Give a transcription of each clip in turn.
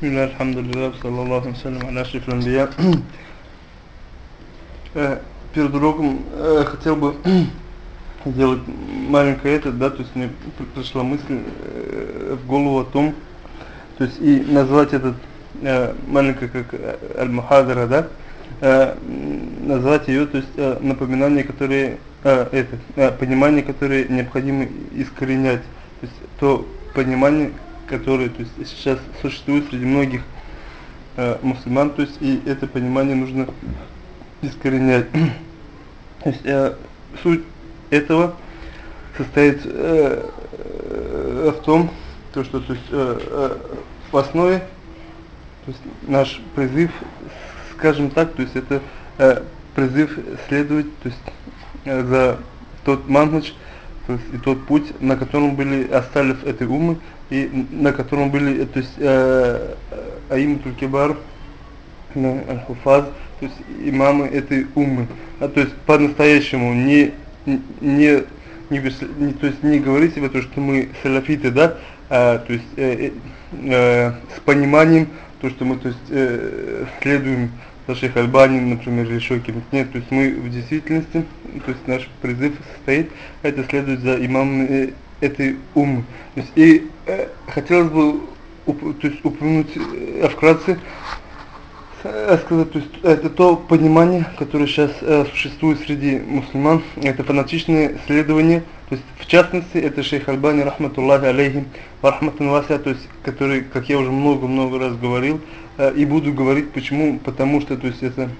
Бисмилля, альхамдулилля, саллаллаху салям, аля шриф ламбия. Перед уроком э, хотел бы сделать маленькое это, да, то есть мне пришла мысль э, в голову о том, то есть и назвать этот э, маленькое как аль-мухадара, да, э, назвать ее, то есть э, напоминание, которые, э, это, э, понимание, которое необходимо искоренять, то есть то понимание, которое то есть, сейчас существует среди многих э, мусульман, то есть и это понимание нужно искоренять. то есть э, суть этого состоит э, э, в том, то, что то есть, э, э, в основе то есть наш призыв, скажем так, то есть это э, призыв следовать то есть, э, за тот манхадж, то есть и тот путь, на котором были остались этой умы, и на котором были, то есть э, Аим Тулькибар, Аль-Хуфаз, то есть имамы этой уммы. А, то есть по-настоящему не, не, не, не, то есть не говорить себе то, что мы салафиты, да, а, то есть э, э, с пониманием, то, что мы то есть, э, следуем шейх Альбани, например, или кем-то. Нет, то есть мы в действительности, то есть наш призыв состоит, это следует за имамом э, этой уммы. То есть, и э, хотелось бы уп, то есть, упомянуть э, вкратце, сказать, то есть это то понимание, которое сейчас э, существует среди мусульман, это фанатичное следование, то есть в частности это шейх Альбани, рахматуллахи алейхим, рахматун вася, то есть который, как я уже много-много раз говорил, э, и буду говорить. Почему, потому что то есть это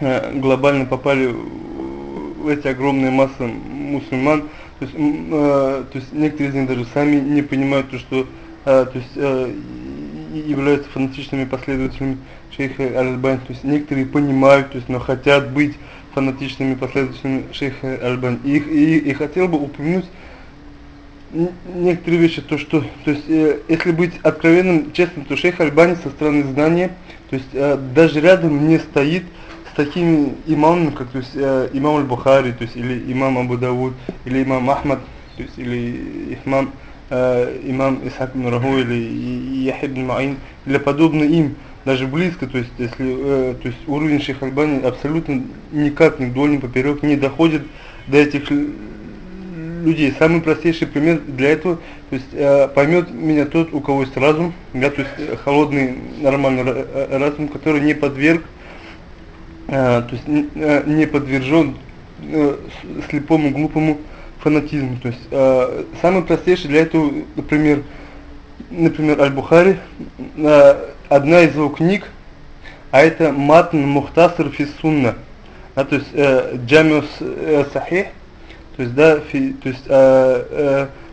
э, глобально попали в эти огромные массы мусульман, то есть, э, то есть некоторые из них даже сами не понимают то, что э, то есть, э, являются фанатичными последователями шейха Аль-Альбани. То есть некоторые понимают, то есть, но хотят быть фанатичными последователями шейха Аль-Альбани. И, и, и хотел бы упомянуть некоторые вещи, то что, то есть, э, если быть откровенным, честным, то шейх Альбани со стороны знания, то есть э, даже рядом не стоит такими имамами, как то есть, э, имам Аль-Бухари, то есть, или имам Абу Дауд, или имам Ахмад, то есть, или имам, э, имам Исхак Нураху, или Яхиб Маин, или подобные им, даже близко, то есть, если, э, то есть, уровень Шейх Альбани абсолютно никак, ни вдоль, ни поперек не доходит до этих людей. Самый простейший пример для этого, то есть э, поймет меня тот, у кого есть разум, да, то есть э, холодный нормальный э, разум, который не подверг а, то есть э, не подвержен э, слепому глупому фанатизму. То есть э, самый простейший для этого, например, например, Аль-Бухари, одна из его книг, а это Матн Мухтаср Фиссунна, а, то есть Джамиус Сахих, то есть да, фи, то есть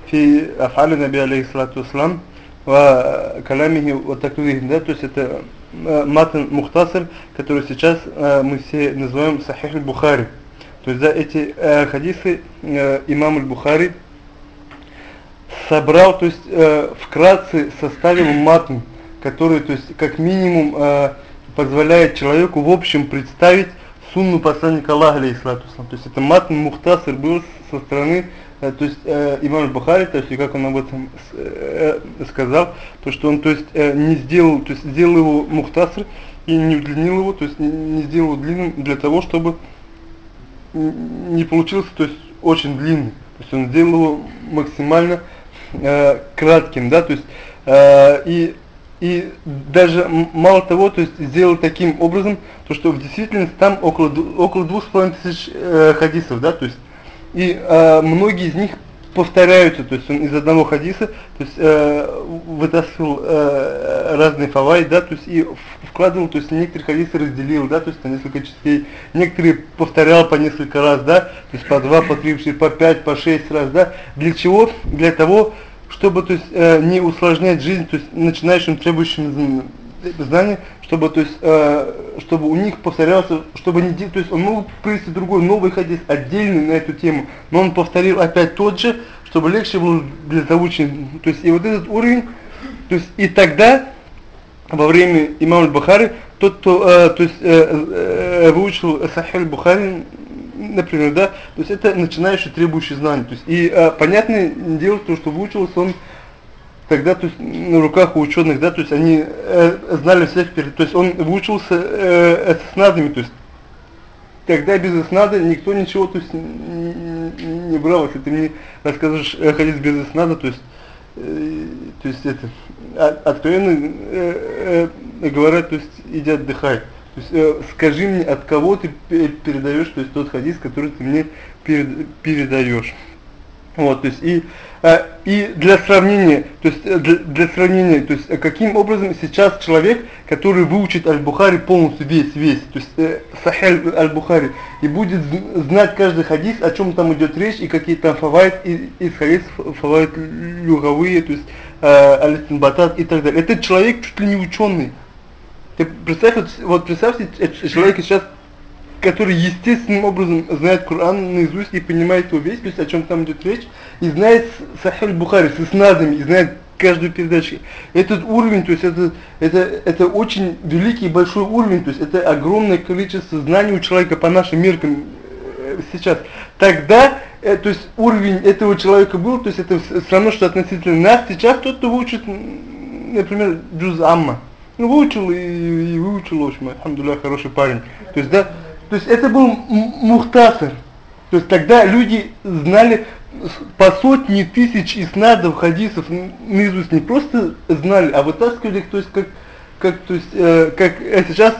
фи Афали Наби алейхиссалату вассалам, ва каламихи вот таквих, да, то есть это матн мухтасар, который сейчас э, мы все называем Сахих аль-Бухари. То есть за эти э, хадисы э, имам аль-Бухари собрал, то есть э, вкратце составил матн, который, то есть как минимум э, позволяет человеку в общем представить сунну посланника Аллаха, алейхиссалату То есть это матн мухтасар был со стороны Э, то есть э, имам Бухари, то есть и как он об этом э, сказал, то что он то есть э, не сделал, то есть сделал его мухтаср и не удлинил его, то есть не сделал его длинным для того, чтобы не получился, то есть очень длинный, то есть он сделал его максимально э, кратким, да, то есть э, и и даже мало того, то есть сделал таким образом, то что в действительности там около около двух с половиной тысяч э, хадисов, да, то есть. И э, многие из них повторяются, то есть он из одного хадиса, то есть э, вытаскивал э, разные фавай, да, то есть и вкладывал, то есть некоторые хадисы разделил, да, то есть на несколько частей, некоторые повторял по несколько раз, да, то есть по два, по три, по пять, по шесть раз, да, для чего? Для того, чтобы, то есть, э, не усложнять жизнь, то есть начинающим требующим знания, чтобы, то есть, э, чтобы у них повторялся, чтобы не, то есть он мог привести другой новый хадис отдельный на эту тему, но он повторил опять тот же, чтобы легче было для заучения. То есть и вот этот уровень, то есть и тогда во время имама Бухари тот, кто, э, то есть э, э, выучил Сахиль Бухари, например, да, то есть это начинающий требующий знаний. То есть и э, понятное дело, то, что выучился он тогда, то есть, на руках у ученых, да, то есть, они э, знали всех, то есть, он выучился э, с снадами, то есть, тогда без иснада никто ничего, то есть, не, не брал, если ты мне расскажешь э, хадис без иснада, то есть, э, то есть, это, от, откровенно э, э, говорят, то есть, иди отдыхай. То есть, э, скажи мне, от кого ты передаешь, то есть, тот хадис, который ты мне перед, передаешь. Вот, то есть, и а, и для сравнения, то есть э, для, для сравнения, то есть э, каким образом сейчас человек, который выучит Аль-Бухари полностью весь, весь, то есть э, Сахель Аль-Бухари, и будет знать каждый хадис, о чем там идет речь, и какие там фавайт и из хадисов, фавайт люговые, то есть э, аль-Батат и так далее. Этот человек чуть ли не ученый. Ты представь, вот, вот представьте, человек сейчас который естественным образом знает Коран наизусть и понимает его весь, о чем там идет речь, и знает Сахиль Бухари с иснадами, и знает каждую передачу. Этот уровень, то есть это, это, это очень великий большой уровень, то есть это огромное количество знаний у человека по нашим меркам э, сейчас. Тогда, э, то есть уровень этого человека был, то есть это все равно, что относительно нас, сейчас тот, кто выучит, например, Джуз Амма, ну выучил и, и выучил, в общем, алхамдулillah, хороший парень. То есть, да, то есть это был мухтасар. То есть тогда люди знали по сотни тысяч иснадов, хадисов наизусть не просто знали, а вытаскивали, то есть как, как, то есть, э, как сейчас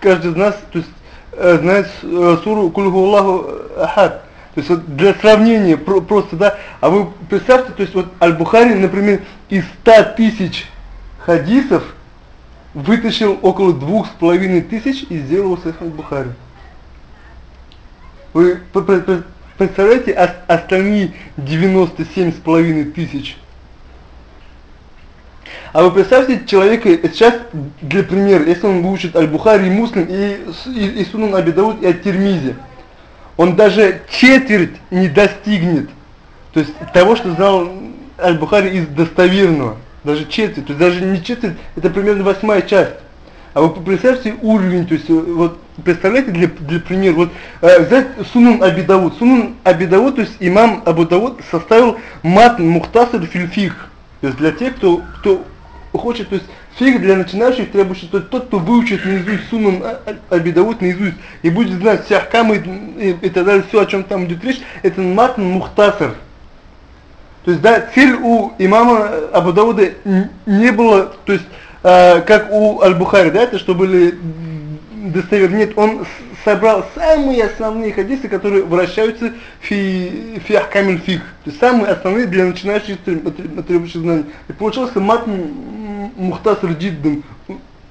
каждый из нас то есть, э, знает э, суру Кульгу Аллаху Ахад. То есть вот для сравнения про, просто, да, а вы представьте, то есть вот Аль-Бухари, например, из 100 тысяч хадисов вытащил около двух с половиной тысяч и сделал его Сахих Аль-Бухари. Вы представляете остальные 97 с половиной тысяч? А вы представьте человека, сейчас для примера, если он выучит Аль-Бухари Муслим, и, и, и Сунан Абидауд, и Ат-Тирмизи, он даже четверть не достигнет, то есть того, что знал Аль-Бухари из достоверного, даже четверть, то есть даже не четверть, это примерно восьмая часть. А вы представьте уровень, то есть вот представляете для, для примера, вот э, взять Сунун Абидавуд. Сунун Абидавуд, то есть имам Абу составил мат Мухтасар Фильфих. То есть для тех, кто, кто хочет, то есть фиг для начинающих требующих, то есть тот, кто выучит наизусть Сунун Абидавуд наизусть и будет знать все ахкамы и, и, и так далее, все, о чем там идет речь, это мат Мухтасар. То есть, да, цель у имама Абу не было, то есть, э, как у Аль-Бухари, да, это что были достоверны. Нет, он собрал самые основные хадисы, которые вращаются фи, фи ахкамиль фих. То есть самые основные для начинающих требующих знаний. И получился мат мухтаср джиддан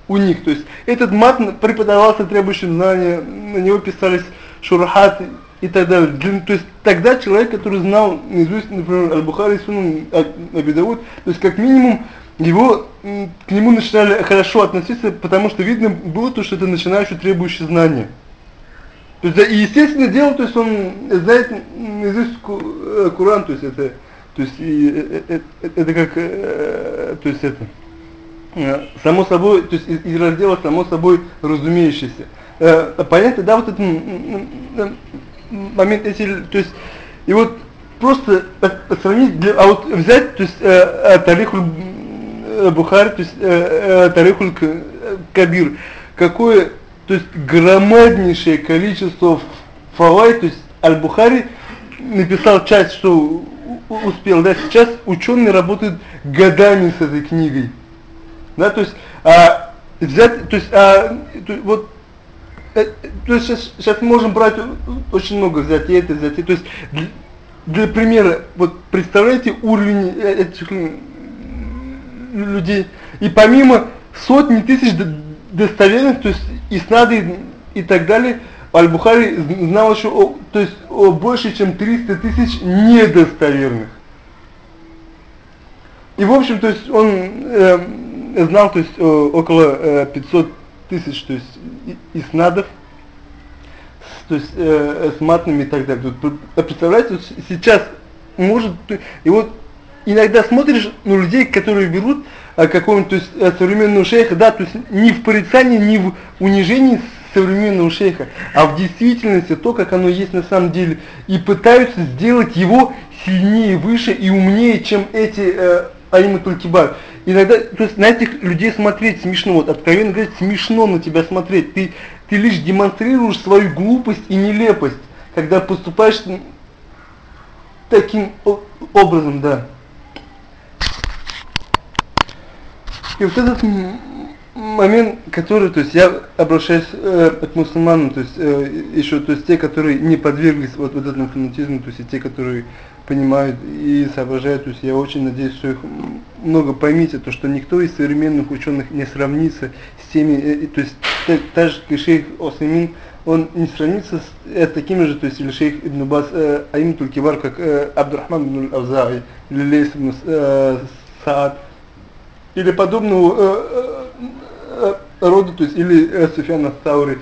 у них. То есть этот мат преподавался требующим знания, на него писались шурахат и так далее. То есть тогда человек, который знал наизусть, например, Аль-Бухари, Сунан, Абидауд, то есть как минимум его, к нему начинали хорошо относиться, потому что видно было то, что это начинающий требующий знания. То есть, и естественно дело, то есть он знает наизусть э, Куран, то есть это, то есть и, это, э, э, это как, то есть это, само собой, то есть из, раздела само собой разумеющееся. Понятно, да, вот этот момент, если, то есть, и вот просто сравнить, а вот взять, то есть, Тарихуль Э, Бухари, то есть э, э, Тарихуль Кабир, какое, то есть громаднейшее количество фавай, то есть Аль-Бухари написал часть, что успел, да, сейчас ученые работают годами с этой книгой, да, то есть, а, взять, то есть, а, то, вот, э, то есть сейчас, сейчас можем брать очень много взять, и это взять, и, то есть, для, для примера, вот представляете уровень этих людей. И помимо сотни тысяч достоверных, то есть иснады и так далее, Аль-Бухари знал еще о, то есть о больше, чем 300 тысяч недостоверных. И в общем, то есть он э, знал, то есть о, около э, 500 тысяч, то есть иснадов, то есть э, с матными и так далее. Представляете, сейчас может, и вот иногда смотришь на людей, которые берут а, какого-нибудь то есть, а, современного шейха, да, то есть не в порицании, не в унижении современного шейха, а в действительности то, как оно есть на самом деле, и пытаются сделать его сильнее, выше и умнее, чем эти э, аимы бар. Иногда, то есть на этих людей смотреть смешно, вот откровенно говоря, смешно на тебя смотреть. Ты, ты лишь демонстрируешь свою глупость и нелепость, когда поступаешь таким образом, да. И вот этот момент, который, то есть я обращаюсь э, к мусульманам, то есть э, еще, то есть те, которые не подверглись вот, вот этому фанатизму, то есть и те, которые понимают и соображают, то есть я очень надеюсь, что их много поймите, то что никто из современных ученых не сравнится с теми, э, то есть та, та же шейх Усеймин, он не сравнится с э, такими же, то есть или шейх Ибн Баз, э, أئمة الكبار, как э, Абдурахман ибн Авзаи, или Лейс ибн э, Саад, или подобного э, э, рода, то есть или э, Суфиана Таури.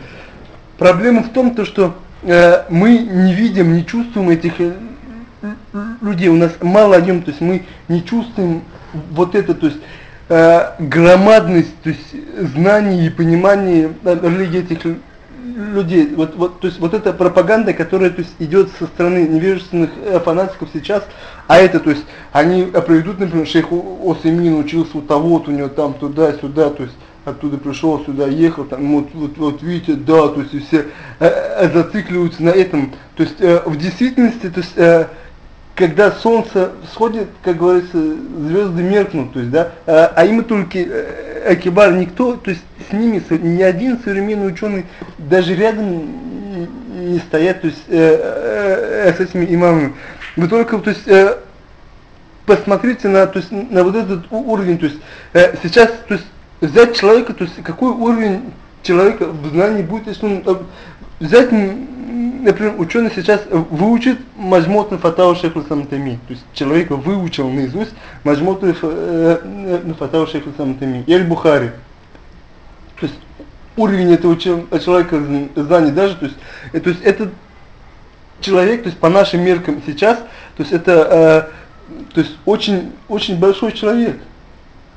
Проблема в том, то, что э, мы не видим, не чувствуем этих э, людей, у нас мало о нем, то есть мы не чувствуем вот это, то есть э, громадность, то есть знаний и понимания религии этих людей. Вот, вот, то есть вот эта пропаганда, которая то есть, идет со стороны невежественных э, фанатиков сейчас, а это, то есть, они проведут, например, шейх Осемин учился у того-то, у него там туда-сюда, то есть, оттуда пришел сюда, ехал, там, вот, вот, вот видите, да, то есть, и все э, э, зацикливаются на этом. То есть, э, в действительности, то есть, э, когда солнце сходит, как говорится, звезды меркнут, то есть, да, а, а им только э, Акибар никто, то есть с ними ни один современный ученый даже рядом не стоят, то есть э, э, э, с этими имамами. Вы только, то есть, э, посмотрите на, то есть, на вот этот уровень, то есть э, сейчас, то есть взять человека, то есть какой уровень человека в знании будет, если он взять например, ученый сейчас выучит Маджмотный Фатау Шейху. То есть человек выучил наизусть Маджмотный э, Фатау Шейху Самтами. Бухари. То есть уровень этого человека знаний даже, то есть, э, то есть этот человек, то есть по нашим меркам сейчас, то есть это э, то есть очень, очень большой человек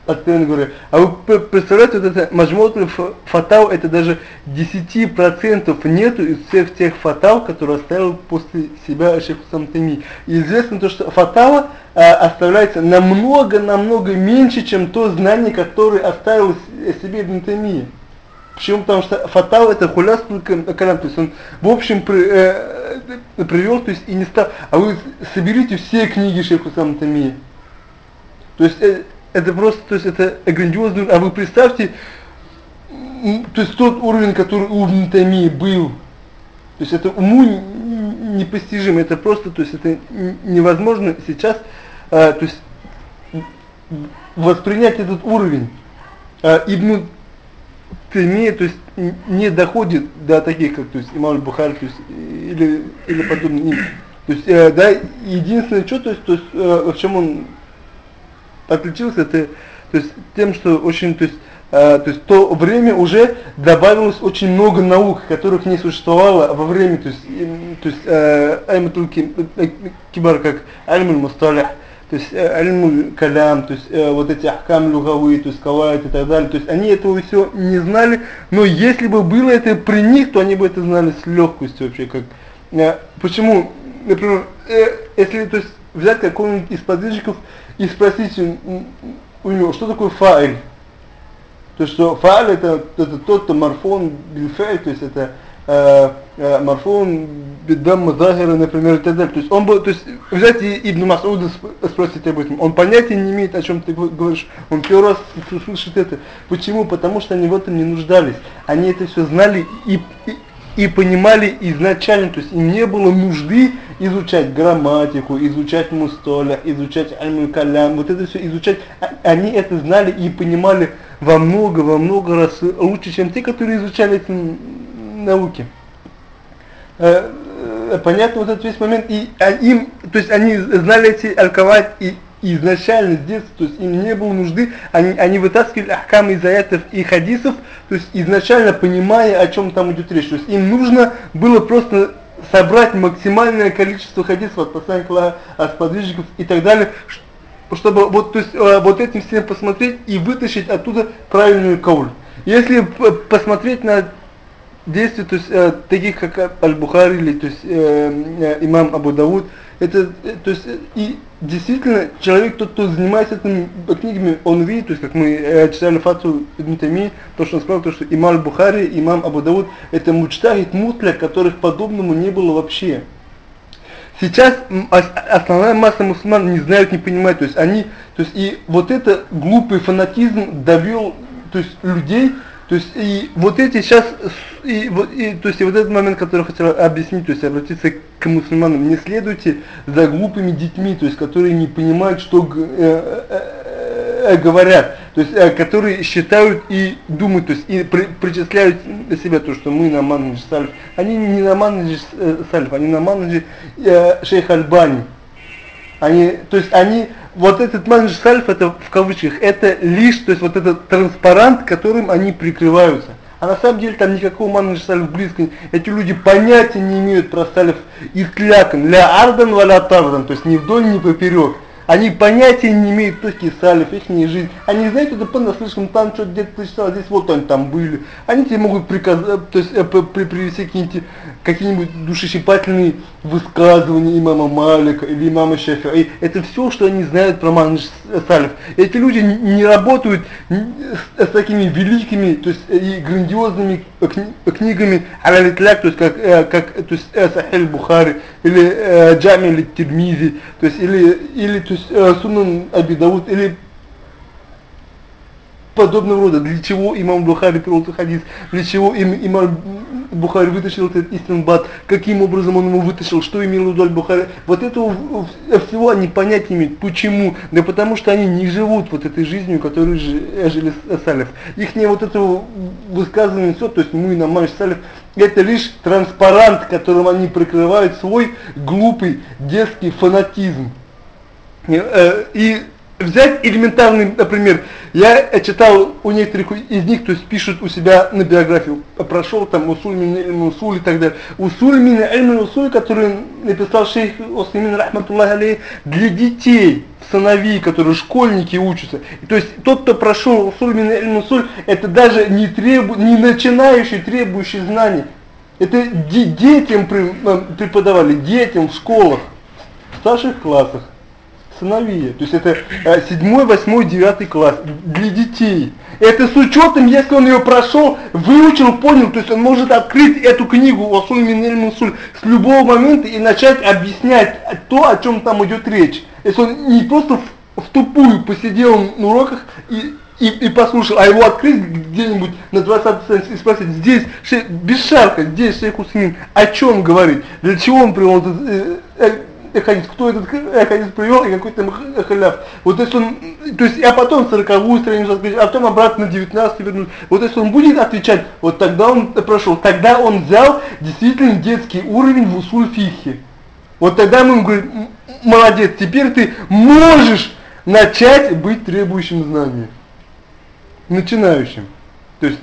откровенно говоря. А вы представляете, вот это мажмотный фатал, это даже 10% нету из всех тех фатал, которые оставил после себя шейх Самтами. И известно то, что фатала а, оставляется намного-намного меньше, чем то знание, которое оставил себе Ибн. Почему? Потому что фатал это хуляс калям, то есть он в общем при, э, привел, то есть и не стал, а вы соберите все книги шейха Самтами. То есть э, это просто, то есть это грандиозный, а вы представьте, то есть тот уровень, который у Нтами был, то есть это уму непостижимо, это просто, то есть это невозможно сейчас, а, то есть воспринять этот уровень. А, Ибн Таймия, то есть не доходит до таких, как то есть Имам Бухари, то есть или или подобные. То есть, э, да, единственное, что, то есть, то есть э, в чем он отличился это, то есть тем, что очень, то есть, э, то есть то время уже добавилось очень много наук, которых не существовало во время, то есть, э, то есть э, Айматул э, Кибар, как Альмуль Мусталях, то есть э, Альмуль Калям, то есть э, вот эти Ахкам Лугавы, то есть Кавайт и так далее, то есть они этого все не знали, но если бы было это при них, то они бы это знали с легкостью вообще, как, э, почему, например, э, если, то есть взять какого-нибудь из подвижников и спросить у него, что такое фаиль. То есть, что фаиль это, это тот, кто марфон бильфель, то есть это э, э, марфон биддам захира, например, и так далее. То есть он был, то есть взять и Ибн Масуда спросить об этом, он понятия не имеет, о чем ты говоришь, он первый раз слышит это. Почему? Потому что они в этом не нуждались. Они это все знали и, и и понимали изначально, то есть им не было нужды изучать грамматику, изучать мустоля, изучать аль-калям, вот это все изучать, а, они это знали и понимали во много, во много раз лучше, чем те, которые изучали эти науки. Э, э, понятно вот этот весь момент, и а, им, то есть они знали эти аль и изначально с детства, то есть им не было нужды, они, они вытаскивали ахкам из аятов и хадисов, то есть изначально понимая, о чем там идет речь. То есть им нужно было просто собрать максимальное количество хадисов от посланника, от сподвижников и так далее, чтобы вот, то есть, э, вот этим всем посмотреть и вытащить оттуда правильную кауль. Если посмотреть на действия, то есть э, таких как Аль-Бухари или то есть э, э, имам Абу Дауд, это, э, то есть и действительно человек, тот, кто занимается этими книгами, он видит, то есть как мы э, читали Фату Ибн Тами, то, что он сказал, то, что имам Бухари, имам Абу Дауд, это мучтахид мутля, которых подобному не было вообще. Сейчас основная масса мусульман не знают, не понимают, то есть они, то есть и вот это глупый фанатизм довел, то есть людей, то есть и вот эти сейчас, и, вот, и, то есть и вот этот момент, который я хотел объяснить, то есть обратиться к мусульманам, не следуйте за глупыми детьми, то есть которые не понимают, что э, э, э, говорят, то есть э, которые считают и думают, то есть и при, причисляют себя то, что мы на манадж сальф. Они не на манадж э, сальф, они на манадж э, шейх Альбани. Они, то есть они вот этот манж сальф, это в кавычках, это лишь, то есть вот этот транспарант, которым они прикрываются. А на самом деле там никакого манж сальф близко. Эти люди понятия не имеют про сальф истлякан, ля ардан валя тардан, то есть ни вдоль, ни поперек. Они понятия не имеют, кто такие салиф, их не жизнь. Они знают, это понаслышком, там что-то где-то прочитал, здесь вот они там были. Они тебе могут приказать, то есть э, при, привести какие-нибудь какие-нибудь душещипательные высказывания имама Малика или имама Шафи. Это все, что они знают про манж салиф. Эти люди не работают с, такими великими, то есть и грандиозными кни, книгами аль-Итляк, то есть как, э, как то есть э, Сахиль Бухари или э, Джами или Тирмизи, то есть или, или то есть э, Сунан Аби Дауд или подобного рода. Для чего имам Бухари привел этот хадис, для чего им, имам Бухари вытащил этот истинбат, каким образом он его вытащил, что имел в виду Бухари. Вот этого всего они понять не имеют. Почему? Да потому что они не живут вот этой жизнью, которой жили Салев. Их не вот этого высказывания, все, то есть мы на Маш Салев, это лишь транспарант, которым они прикрывают свой глупый детский фанатизм. Э, и взять элементарный, например, я читал у некоторых из них, то есть пишут у себя на биографию, прошел там усуль усуль и так далее. Усуль мин ильм усуль, который написал шейх Осмин рахматуллах алей для детей, сыновей, которые школьники учатся. То есть тот, кто прошел усуль мин ильм усуль, это даже не, требу, не начинающий, требующий знаний. Это детям э, преподавали, детям в школах, в старших классах сыновей. То есть это э, седьмой, восьмой, девятый класс для детей. Это с учетом, если он ее прошел, выучил, понял, то есть он может открыть эту книгу Васуль Минель Мусуль с любого момента и начать объяснять то, о чем там идет речь. Если он не просто в, в тупую посидел на уроках и и, и послушал, а его открыть где-нибудь на 20 странице и спросить, здесь, шей, без шарка, здесь шейх Усмин, о чем говорит, для чего он привел этот, э, э, хадис, кто этот хадис привел и какой там халяв. Вот если он, то есть, а потом 40 страницу открыть, а потом обратно на 19 вернуть. Вот если он будет отвечать, вот тогда он прошел, тогда он взял действительно детский уровень в усуль фихи. Вот тогда мы ему говорим, молодец, теперь ты можешь начать быть требующим знания. Начинающим. То есть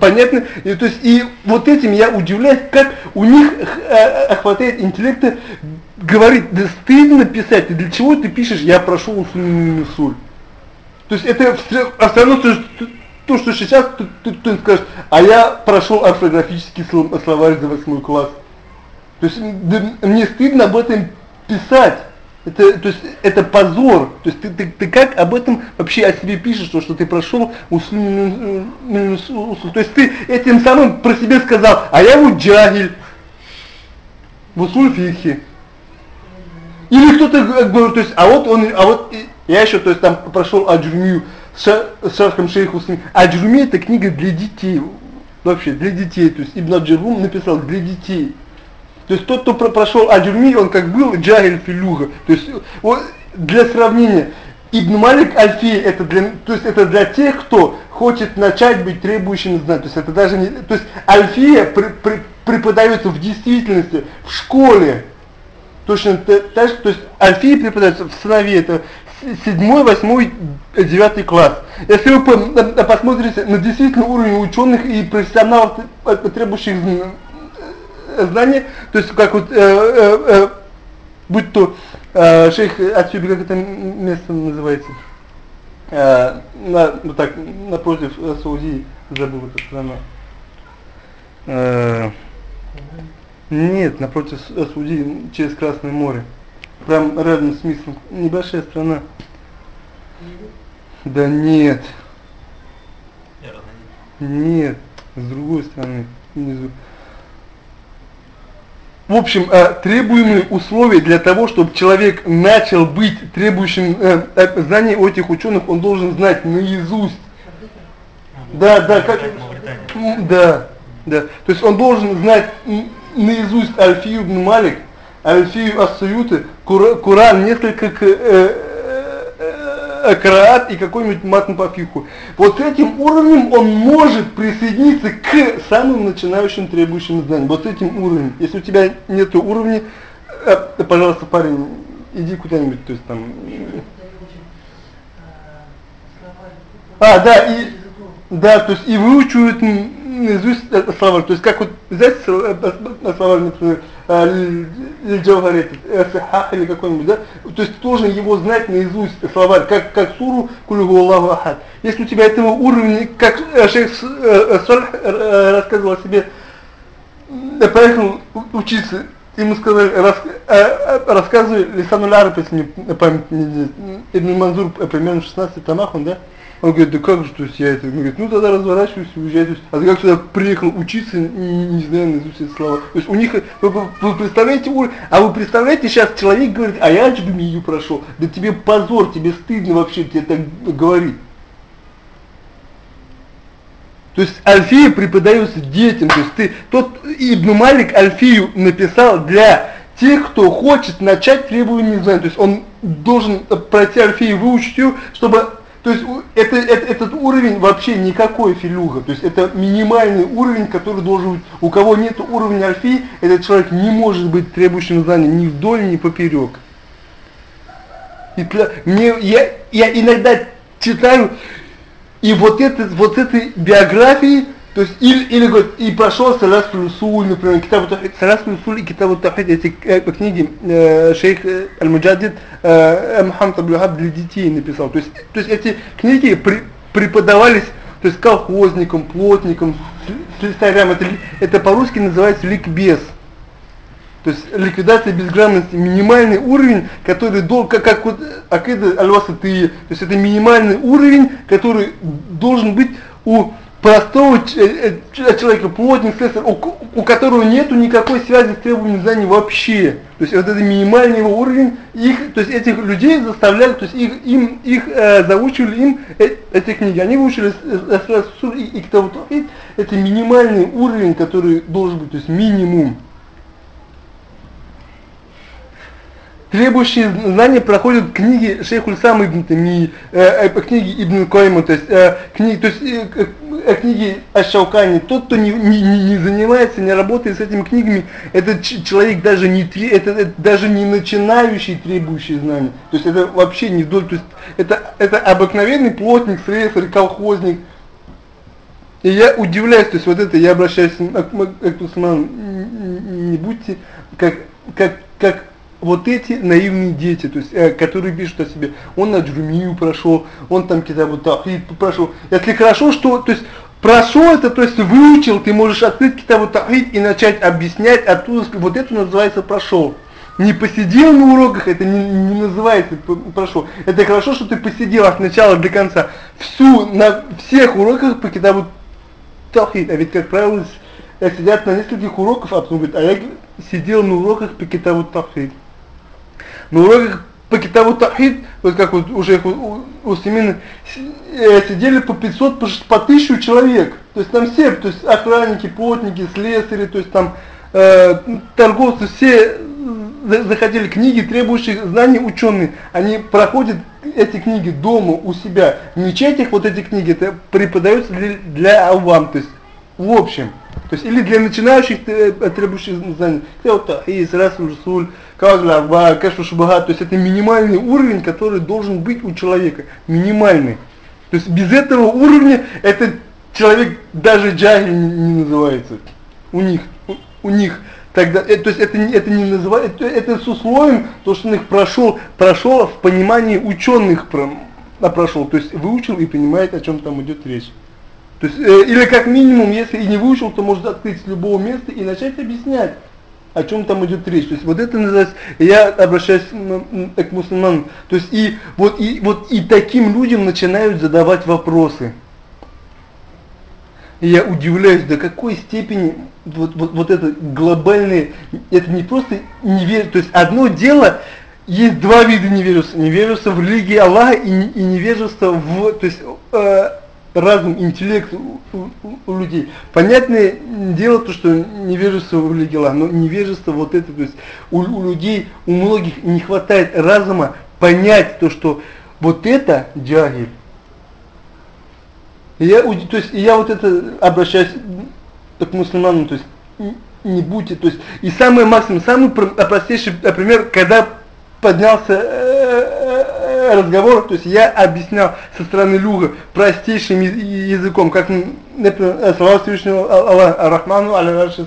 понятно, и, то есть и вот этим я удивляюсь, как у них э, хватает интеллекта говорить, да стыдно писать, ты для чего ты пишешь, я прошел усульную мисуль. То есть это остальное, то, то, что сейчас ты, ты, ты скажешь, а я прошел орфографический словарь за восьмой класс. То есть да, мне стыдно об этом писать. Это, то есть, это позор. То есть ты, ты, ты как об этом вообще о себе пишешь, то, что ты прошел усульную То есть ты этим самым про себя сказал, а я вот جاهل в أصول الفقه. Или кто-то говорит, то есть, а вот он, а вот я еще, то есть там прошел Аджурмию с, шархом шейх Усеймин. Аджурумия это книга для детей, вообще для детей, то есть Ибн Аджурум написал для детей. То есть тот, кто прошел Аджурми, он как был جاهل في اللغة. То есть вот, для сравнения, Ибн Малик Альфия это для, то есть это для тех, кто хочет начать быть требующим знания. То есть это даже не, то есть Альфия при, при, преподается в действительности в школе, точно так же, то есть Альфия преподается в сынове, это седьмой, восьмой, девятый класс. Если вы посмотрите на действительно уровень ученых и профессионалов, э, требующих знания, то есть как вот, э, э, э, будь то э, шейх Атюби, как это место называется, э, на, вот так, напротив Саудии, забыл эту страну. Э, нет, напротив Судьи через Красное море. прям рядом с Мисром. Небольшая страна. Да нет. Нет, с другой стороны, внизу. В общем, э, требуемые условия для того, чтобы человек начал быть требующим э, э, знаний у этих ученых, он должен знать наизусть. Да, да, как, да, да. То есть он должен знать наизусть Альфию ибн Малик, Альфию Ас-Суюты, Куран, несколько э, Краат и какой-нибудь матн по фиху. Вот этим уровнем он может присоединиться к самым начинающим требующим знаний. Вот этим уровнем. Если у тебя нет уровня, э, пожалуйста, парень, иди куда-нибудь, то есть там... А, да, и, да, то есть и выучивают наизусть слова. То есть как вот взять слова, например, Джавгарит, Сахах или какой-нибудь, да? То есть ты должен его знать наизусть словарь, как, как суру Кулюгу Аллаху Ахад. Если у тебя этого уровня, как шейх Сальх рассказывал о себе, поехал учиться, ему сказали, рас, рассказывай Лисануль Араб, если не память не Ибн Манзур примерно 16 томах он, да? Он говорит, да как же, то есть я это, он говорит, ну тогда разворачивайся, уезжай, то есть, а ты как сюда приехал учиться, не, не знаю наизусть эти слова. То есть у них, вы, вы представляете а вы представляете, сейчас человек говорит, а я Аджбимию прошел, да тебе позор, тебе стыдно вообще тебе так говорить. То есть Альфия преподается детям, то есть ты, тот Ибн Малик Альфию написал для тех, кто хочет начать требования знания, то есть он должен пройти Альфию, выучить ее, чтобы то есть это, это, этот уровень вообще никакой филюга. То есть это минимальный уровень, который должен быть. У кого нет уровня альфи, этот человек не может быть требующим знания ни вдоль, ни поперек. И мне, я, я иногда читаю, и вот, это, вот этой биографии то есть, или, или говорит, и прошел Салас Русуль, например, Китабу Тахид, Салас Русуль и Китабу Тахид, эти э, книги э, шейх э, Аль-Муджадид э, Мухаммад Абдул для детей написал. То есть, то есть эти книги при, преподавались то есть колхозникам, плотникам, слесарям, это, это по-русски называется ликбез. То есть ликвидация безграмотности, минимальный уровень, который должен, как, как вот Акида аль то есть это минимальный уровень, который должен быть у простого э, э, человека, плотник, слесарь, у, которого нету никакой связи с требованием знаний вообще. То есть вот это минимальный его уровень, их, то есть этих людей заставляли, то есть их, им, их э, заучивали им э, эти книги. Они выучили Сур и, и Ктаву это минимальный уровень, который должен быть, то есть минимум. Требующие знания проходят книги Шейхуль Сам Ибн Тами, э, э, книги Ибн Койма, то есть, э, книги, то есть э, э, книги Аш-Шаукани. Тот, кто не, не, не занимается, не работает с этими книгами, этот человек даже не, это, это даже не начинающий требующий знаний. То есть это вообще не вдоль, то есть это, это обыкновенный плотник, слесарь, колхозник. И я удивляюсь, то есть вот это, я обращаюсь к, к не будьте как, как, как вот эти наивные дети, то есть, э, которые пишут о себе, он на джумию прошел, он там китабу тахид прошел. Если хорошо, что, то есть, прошел это, то есть, выучил, ты можешь открыть китабу тахид и начать объяснять оттуда, вот это называется прошел. Не посидел на уроках, это не, не называется прошел. Это хорошо, что ты посидел от начала до конца. Всю, на всех уроках по китабу а ведь, как правило, сидят на нескольких уроках, а потом говорят, а я сидел на уроках по китабу. На уроках по китабу Тахид, вот как вот уже у, у Семина, э, сидели по 500, по, по 1000 человек. То есть там все, то есть охранники, плотники, слесари, то есть там э, торговцы, все заходили книги, требующие знаний ученые. Они проходят эти книги дома у себя. В мечетях вот эти книги это преподаются для, для авам, то есть в общем. То есть или для начинающих э, требующих знаний. Таис, Расул, Расуль, Кагля, Арба, Кэшу Шабагат. То есть это минимальный уровень, который должен быть у человека. Минимальный. То есть без этого уровня этот человек даже джахиль не, не называется. У них. У, у них. Тогда, это, то есть это, это не называется, это, это с условием, то, что он их прошел, прошел в понимании ученых про, прошел, то есть выучил и понимает, о чем там идет речь. То есть, э, или как минимум, если и не выучил, то может открыть с любого места и начать объяснять. О чем там идет речь. То есть вот это называется, я обращаюсь к мусульманам, то есть и вот и вот и таким людям начинают задавать вопросы. И я удивляюсь, до какой степени вот, вот, вот это глобальное, это не просто неверие, то есть одно дело, есть два вида невежества, невежество в религии Аллаха и, и невежество в, то есть э, разум, интеллект у, у, у людей. Понятное дело то, что невежество в религии Аллаха, но невежество вот это, то есть у, у людей, у многих не хватает разума понять то, что вот это джагиль, я, то есть я вот это обращаюсь к мусульманам, то есть не будьте, то есть и самый максимум, самый простейший пример, когда поднялся э, э, разговор, то есть я объяснял со стороны Люга простейшим языком, как, например, слова Всевышнего Аллаха, Рахману, Аллаху,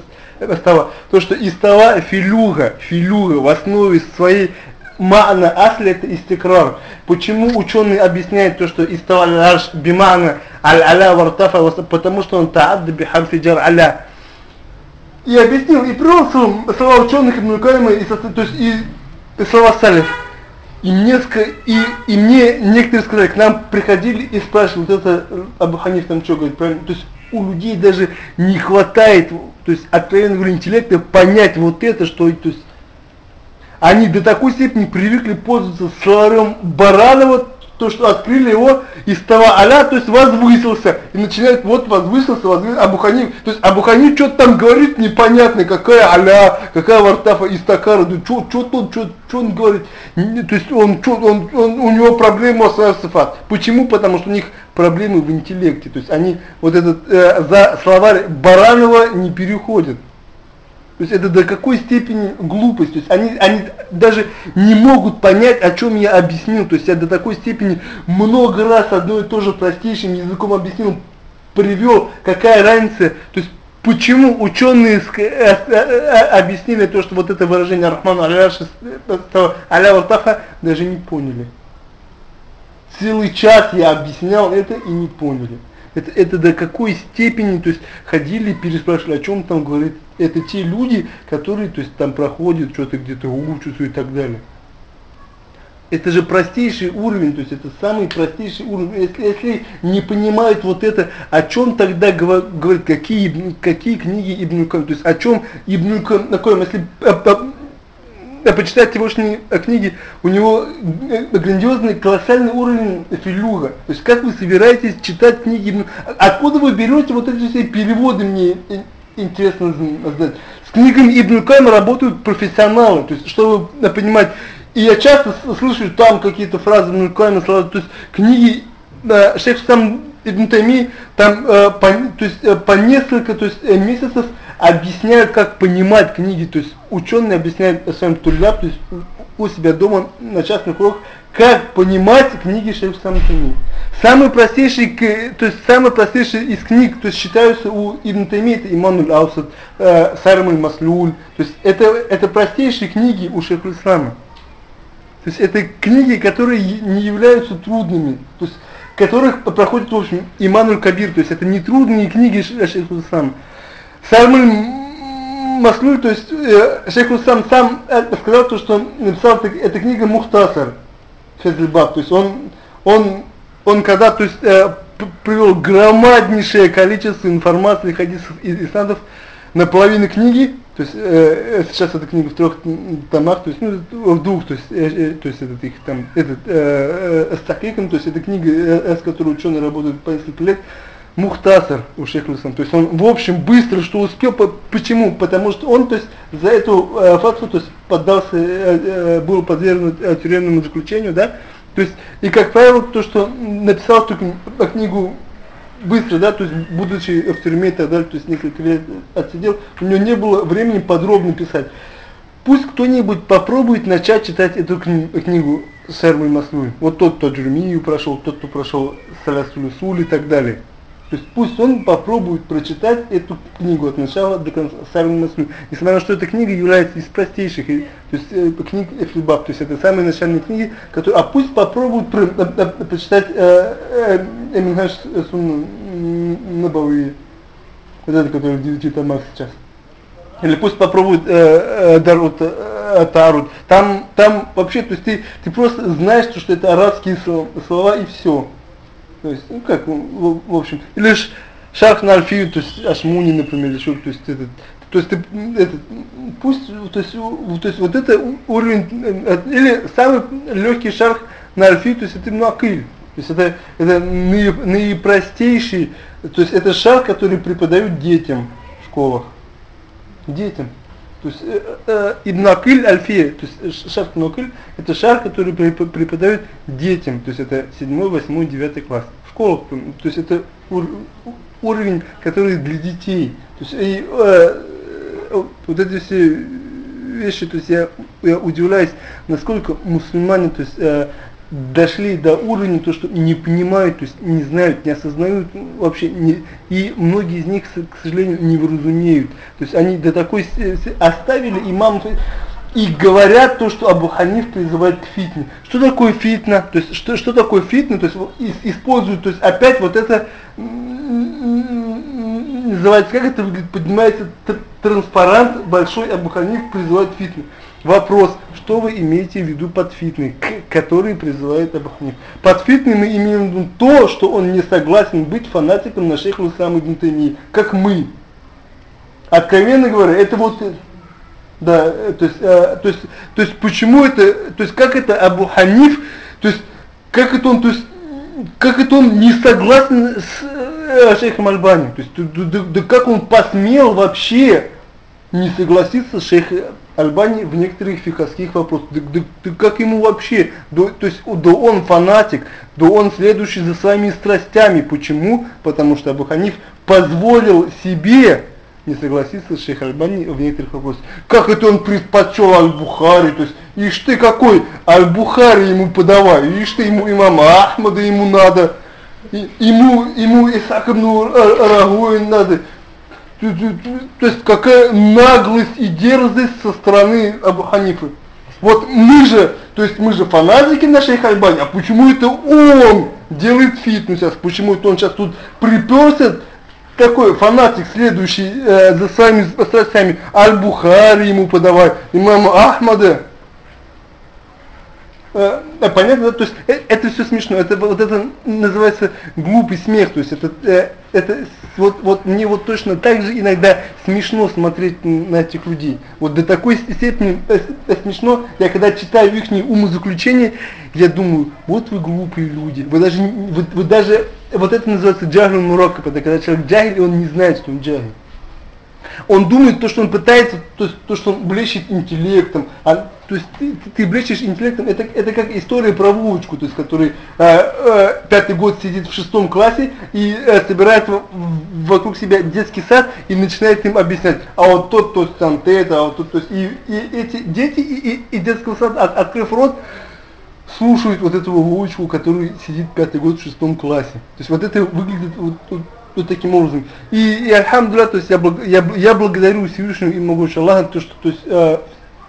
става, то, что истава филюга, филюга в основе своей Ма'на асли это истикрар. Почему ученые объясняют то, что истава аль-арш бимана аль-аля вартафа, потому что он та'адд бихарфи джар аля. И объяснил, и привел слова ученых Ибн и, то есть и, и слова салиф. И мне, и, и мне некоторые сказали, к нам приходили и спрашивали, вот это Абу Ханиф там что говорит, правильно? То есть у людей даже не хватает, то есть откровенного интеллекта понять вот это, что, то есть они до такой степени привыкли пользоваться словарем Баранова, то, что открыли его из того аля, то есть возвысился, и начинает, вот возвысился, возвысился, Абуханив, то есть Абуханив что-то там говорит непонятно, какая аля, какая вартафа из такара, да что, что тут, что, он говорит, то есть он, что, он, он, у него проблема с сифат. Почему? Потому что у них проблемы в интеллекте, то есть они вот этот, э, за словарь Баранова не переходят. То есть это до какой степени глупость. То есть они, они даже не могут понять, о чем я объяснил. То есть я до такой степени много раз одно и то же простейшим языком объяснил, привел, какая разница. То есть почему ученые э, э, э, объяснили то, что вот это выражение Рахман Аля Вартаха даже не поняли. Целый час я объяснял это и не поняли. Это, это до какой степени, то есть ходили, переспрашивали, о чем там говорит. Это те люди, которые, то есть там проходят, что-то где-то учатся и так далее. Это же простейший уровень, то есть это самый простейший уровень. Если, если не понимают вот это, о чем тогда говорит, какие, какие книги Ибн Кам, то есть о чем Ибн Кам, если почитать сегодняшние книги, у него э, грандиозный, колоссальный уровень филюга. То есть как вы собираетесь читать книги, откуда вы берете вот эти все переводы, мне интересно знать. С книгами Ибн Кайма работают профессионалы, то есть чтобы понимать, и я часто слышу там какие-то фразы Ибн Кайма, то есть книги э, шейх сам Ибн Тайми, там э, по, то есть, э, по несколько то есть, э, месяцев объясняют, как понимать книги, то есть ученые объясняют своим туляб, то есть у себя дома на частных уроках, как понимать книги Шейх Самтами. Самый простейший, то есть самый простейший из книг, то есть считаются у Ибн Тайми, это Имануль Аусад, э, Сармуль Маслюль, то есть это, это простейшие книги у Шейха Ислама. То есть это книги, которые не являются трудными, то есть которых проходит, в общем, Имануль Кабир, то есть это не трудные книги Шейха Ислама. Сармуль Маслюль, то есть э, Шейх Ислам сам э, сказал, то, что написал эта книга Мухтасар, Фезльбаб, то есть он, он, он когда, то есть э, привел громаднейшее количество информации, хадисов и иснадов на половину книги, то есть э, сейчас эта книга в трех томах, то есть ну, в двух, то есть, э, э, то есть этот их там этот э, э, с то есть это книга, э, с которой ученые работают по несколько лет, Мухтасар у Шейха То есть он в общем быстро что успел. Почему? Потому что он то есть, за эту э, фатву то есть, поддался, э, э, был подвергнут э, тюремному заключению, да? То есть, и как правило, то, что написал эту книгу быстро, да, то есть, будучи в тюрьме и так далее, то есть несколько лет отсидел, у него не было времени подробно писать. Пусть кто-нибудь попробует начать читать эту кни книгу Сэрмуль Маслуй. Вот тот, кто Джурмию прошел, тот, кто прошел Салясулю Суль и так далее. То есть пусть он попробует прочитать эту книгу от начала до конца, Сарин Маслю. Несмотря на то, что эта книга является из простейших, и, то есть э, книг Эфлибаб, то есть это самые начальные книги, которые, а пусть попробуют про, э, э, прочитать э, э, Эминхаш Сунну Набави, вот это, который в 9 томах сейчас. или пусть попробуют э, э, Дарут э, Тарут. Там, там вообще, то есть ты, ты просто знаешь, что это арабские слова и все. То есть, ну как, в, в общем, или шарх на альфию, то есть ашмуни, например, или что, то есть этот, то есть ты, этот, пусть, то есть, то есть вот это уровень, э, или самый легкий шарх на альфию, то есть это муакиль. То есть это, это наипростейший, то есть это шарх, который преподают детям в школах детям. То есть э, э, Ибн Акиль Альфия, то есть шар Ибн Акиль, это шар, который преподают детям, то есть это 7, 8, 9 класс. В то есть это ур, уровень, который для детей. То есть и, э, э, вот эти все вещи, то есть я, я удивляюсь, насколько мусульмане, то есть э, дошли до уровня, то, что не понимают, то есть не знают, не осознают вообще, не, и многие из них, к сожалению, не выразумеют. То есть они до такой оставили имам и говорят то, что Абу Ханиф призывает к фитне. Что такое фитна? То есть что, что такое фитна? То есть используют, то есть опять вот это называется, как это выглядит, поднимается транспарант большой Абу Ханиф призывает фитну. Вопрос, что вы имеете в виду под фитной, который призывает Абу Ханиф? Под фитной мы имеем в виду то, что он не согласен быть фанатиком на шейху Ислама Ибн как мы. Откровенно говоря, это вот, да, то есть, э, то есть, то есть почему это, то есть как это Абу Ханиф, то есть как это он, то есть как это он не согласен с э, шейхом Альбани, то есть да, да, да как он посмел вообще не согласиться с шейхом Альбани в некоторых фикасских вопросах. Да, да, да как ему вообще, да, то есть да он фанатик, да он следующий за своими страстями. Почему? Потому что Абу Ханиф позволил себе не согласиться с шейх Альбани в некоторых вопросах. Как это он предпочел Аль-Бухари, то есть, ишь ты какой, Аль-Бухари ему подавай, ишь ты ему имама Ахмада ему надо, ему, ему Исааковну Рагуин надо, то есть какая наглость и дерзость со стороны Абу Ханифы. Вот мы же, то есть мы же фанатики на шейх Альбани, а почему это он делает фитнес сейчас, почему это он сейчас тут приперся, такой фанатик, следующий э, за своими страстями, Аль-Бухари ему подавай, имама Ахмада, понятно, да? то есть э, это все смешно, это вот это называется глупый смех, то есть это, э, это вот, вот мне вот точно так же иногда смешно смотреть на этих людей, вот до такой степени э, э, смешно, я когда читаю их умозаключения, я думаю, вот вы глупые люди, вы даже, вы, вы даже, вот это называется джагл мурака, когда человек джагель, он не знает, что он джагель. Он думает то, что он пытается, то, то что он блещет интеллектом. А, то есть ты, ты, ты блещешь интеллектом, это, это как история про Вовочку, то есть который э, э, пятый год сидит в шестом классе и э, собирает в, в, вокруг себя детский сад и начинает им объяснять, а вот тот, то там это, а вот тот, то есть и, и эти дети и, и, и детского сада, от, открыв рот, слушают вот этого Вовочку, который сидит пятый год в шестом классе. То есть вот это выглядит вот, вот вот таким образом. И, и альхамдулillah, то есть я, я, я благодарю Всевышнего и могучего Аллаха, то, что то есть, э,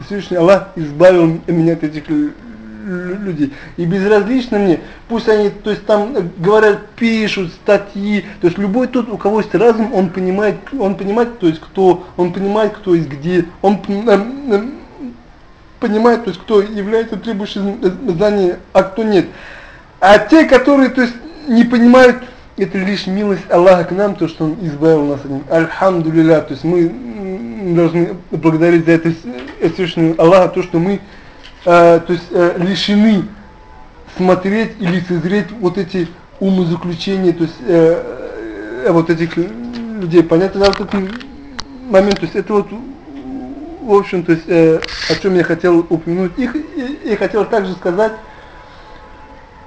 Всевышний Аллах избавил меня от этих людей. И безразлично мне, пусть они, то есть там говорят, пишут статьи, то есть любой тот, у кого есть разум, он понимает, он понимает, то есть кто, он понимает, кто есть где, он э, э, понимает, то есть кто является требующим знания, а кто нет. А те, которые, то есть не понимают, это лишь милость Аллаха к нам, то, что Он избавил нас от них. Альхамдулилля, то есть мы должны благодарить за это Всевышнего Аллаха, то, что мы э, то есть, э, лишены смотреть и лицезреть вот эти умозаключения, то есть э, э, вот этих людей. Понятно, да, вот этот момент, то есть это вот в общем, то есть, э, о чем я хотел упомянуть. И, и, и хотел также сказать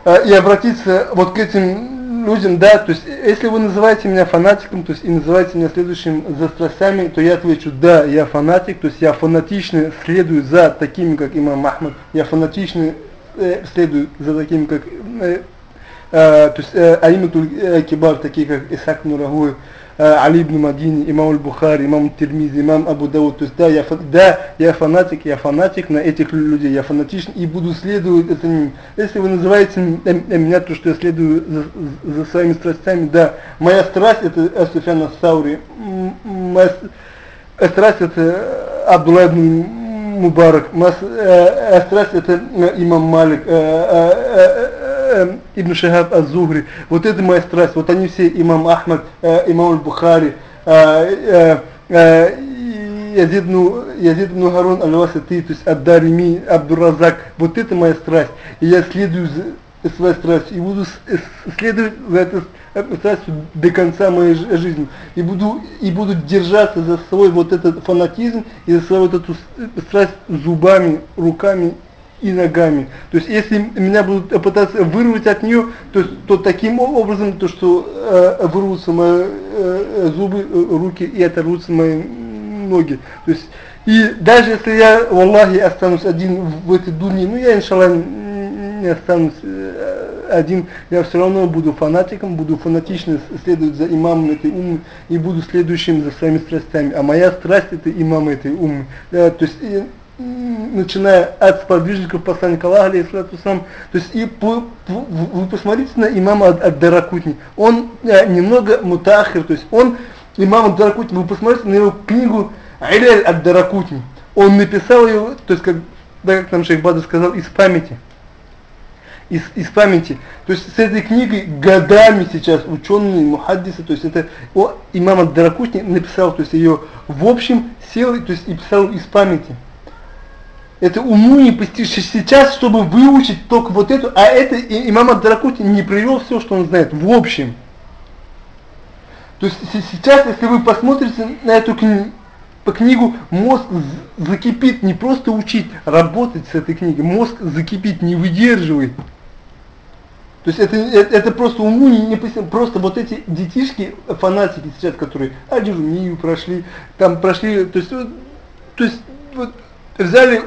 э, и обратиться вот к этим людям, да, то есть если вы называете меня фанатиком, то есть и называете меня следующим за страстями, то я отвечу, да, я фанатик, то есть я фанатично следую за такими, как имам Махмад, я фанатично э, следую за такими, как, э, э, то есть э, Аиматуль э, Кибар, такие как Исаак Нурагуев, Э, Али ибн Мадини, имам Аль-Бухари, имам Тирмизи, имам Абу Дауд. То есть да я, да, я фанатик, я фанатик на этих людей, я фанатичен и буду следовать это ним. Если вы называете меня то, что я следую за, за своими страстями, да, моя страсть это Суфян Саури, моя, страсть это Абдулла ибн Мубарак, э, страсть это имам Малик, Ибн Шахаб Аз-Зухри, вот это моя страсть, вот они все, имам Ахмад, э, имам Аль-Бухари, э, э, э, Язид ибн Харун Аль-Васати, то есть Ад-Дарими, Абдуразак, вот это моя страсть, и я следую за своей страстью, и буду следовать за этой страстью до конца моей жизни, и буду, и буду держаться за свой вот этот фанатизм, и за свою вот эту страсть зубами, руками и ногами. То есть если меня будут пытаться вырвать от нее, то, то таким образом, то что э, вырвутся мои э, зубы, э, руки и оторвутся мои ноги. То есть и даже если я, Аллахе, останусь один в этой дуне, ну я, иншаллах, не останусь э, один, я все равно буду фанатиком, буду фанатично следовать за имамом этой умы и буду следующим за своими страстями. А моя страсть это имам этой умы. Да, то есть начиная от сподвижников посланника Аллаха, сам, то есть и вы посмотрите на имама Ад-Даракутни, он э, немного мутахир, то есть он, имам Ад-Даракутни, вы посмотрите на его книгу Иляль Ад-Даракутни, он написал ее, то есть как, да, как там шейх Бадр сказал, из памяти, из, из памяти. То есть с этой книгой годами сейчас ученые, мухаддисы, то есть это о, имам Ад-Даракутни написал, то есть ее в общем сел, то есть и писал из памяти это уму не постичь сейчас, чтобы выучить только вот эту, а это имам Ад-Даракути не привел все, что он знает, в общем. То есть сейчас, если вы посмотрите на эту книгу, по книгу, мозг закипит не просто учить, работать с этой книгой, мозг закипит, не выдерживает. То есть это, это, это просто уму не, не просто вот эти детишки, фанатики сейчас, которые Аджурмию прошли, там прошли, то есть, то есть вот, взяли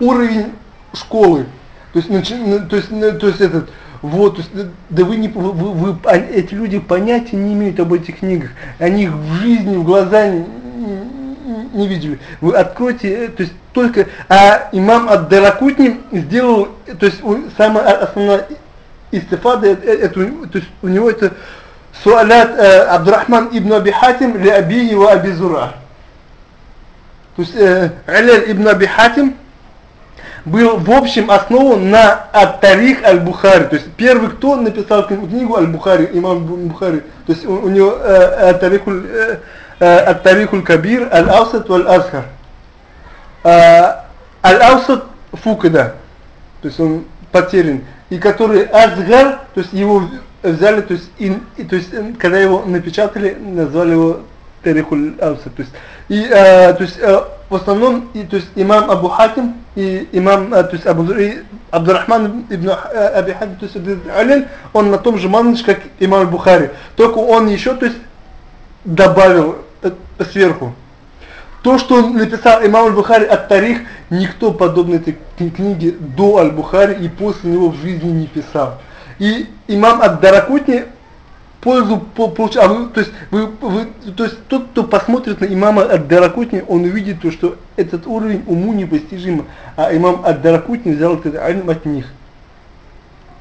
уровень школы. То есть, начи, то есть, то есть этот, вот, то есть, да вы не, вы, вы, вы, эти люди понятия не имеют об этих книгах, они их в жизни, в глаза не, не видели. Вы откройте, то есть только, а имам Ад-Даракутни сделал, то есть самая основная истифада, это, то есть у него это суалят э, Абдурахман ибн Аби Хатим ли Аби ва Аби Зура. То есть э, Аляль ибн Аби Хатим, был в общем основан на Ат-Тарих Аль-Бухари. То есть первый, кто написал книгу Аль-Бухари, имам Бухари. То есть у, у него э, Ат-Тарих э, э, Аль-Кабир, Аль-Аусат Аль-Асхар. Аль-Аусат Фукада. То есть он потерян. И который Азгар, то есть его взяли, то есть, и, и, то есть когда его напечатали, назвали его Тарихуль Аусат. То есть, и, э, то есть э, в основном, и, то есть имам Абу Хатим и имам, э, то есть Абу, и Абдурахман ибн э, Аби Хатим, то есть Алин, он на том же мануше, как имам Бухари. Только он еще, то есть добавил э, сверху. То, что написал имам Аль-Бухари от Тарих, никто подобной этой книги до Аль-Бухари и после него в жизни не писал. И имам Ад-Даракутни пользу получил, а вы, то есть, вы, вы, то есть тот, кто посмотрит на имама Ад-Даракутни, он увидит то, что этот уровень уму непостижим, а имам Ад-Даракутни взял этот альм от них.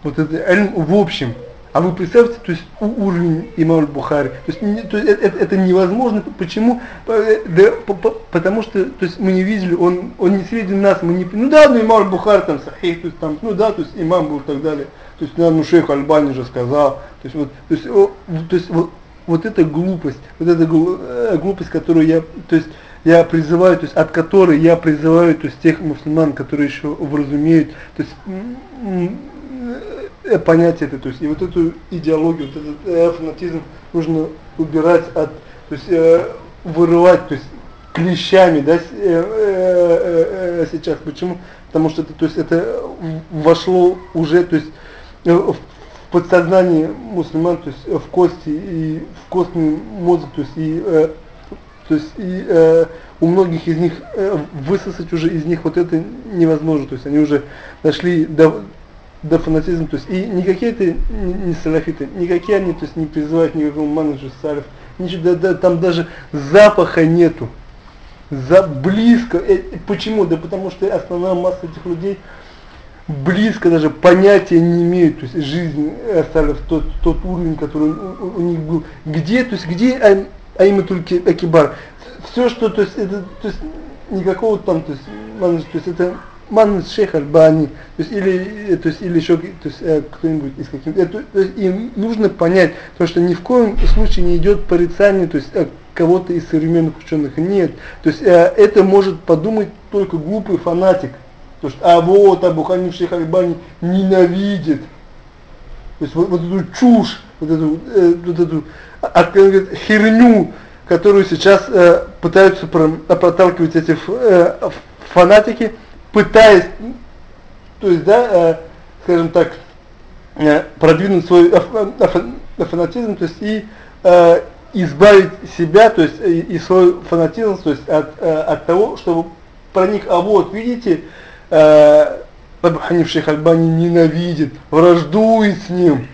Вот это альм в общем. А вы представьте, то есть уровень имама Бухари. То есть, не, то есть это, это невозможно. Почему? Да, по, по, потому что то есть мы не видели, он, он не среди нас, мы не. Ну да, ну имам Бухари там сахих, то есть там, ну да, то есть имам был и так далее. То есть, ну, шейх Альбани же сказал. То есть, вот, то есть, о, то есть вот, вот эта глупость, вот эта э, глупость, которую я, то есть, я призываю, то есть, от которой я призываю, то есть, тех мусульман, которые еще вразумеют, то есть, э, понять это, то есть, и вот эту идеологию, вот этот э, фанатизм нужно убирать от, то есть, э, вырывать, то есть, клещами, да, э, э, э, сейчас. Почему? Потому что это, то есть, это вошло уже, то есть, Э, в подсознании мусульман, то есть э, в кости и в костный мозг, то есть и э, то есть и э, у многих из них э, высосать уже из них вот это невозможно, то есть они уже дошли до до фанатизма, то есть и никакие это не салафиты, никакие они, то есть не призывают никакого менеджера салиф, ничего, да, да, там даже запаха нету, за близко, э, почему? Да потому что основная масса этих людей близко даже понятия не имеют, то есть жизнь салиф, тот, тот уровень, который у, у них был. Где, то есть где а, Айматуль Акибар? все, что, то есть, это, то есть, никакого там, то есть, то есть это Манус Шейх Альбани, то есть или, то есть, или еще то есть, э, кто-нибудь из каких-то, то, то есть им нужно понять, то что ни в коем случае не идет порицание, то есть э, кого-то из современных ученых, нет, то есть э, это может подумать только глупый фанатик, то что, а вот Абу Ханиф Шейх Альбани ненавидит, то есть вот, вот эту чушь, вот эту, э, вот эту а, говорит, херню, которую сейчас э, пытаются проталкивать эти э, фанатики, пытаясь, то есть, да, э, скажем так, э, продвинуть свой фанатизм, то есть и э, избавить себя, то есть и, и свой фанатизм, то есть от, э, от того, чтобы проник, а вот видите, э, Абу Ханиф Шейх Альбани ненавидит, враждует с ним.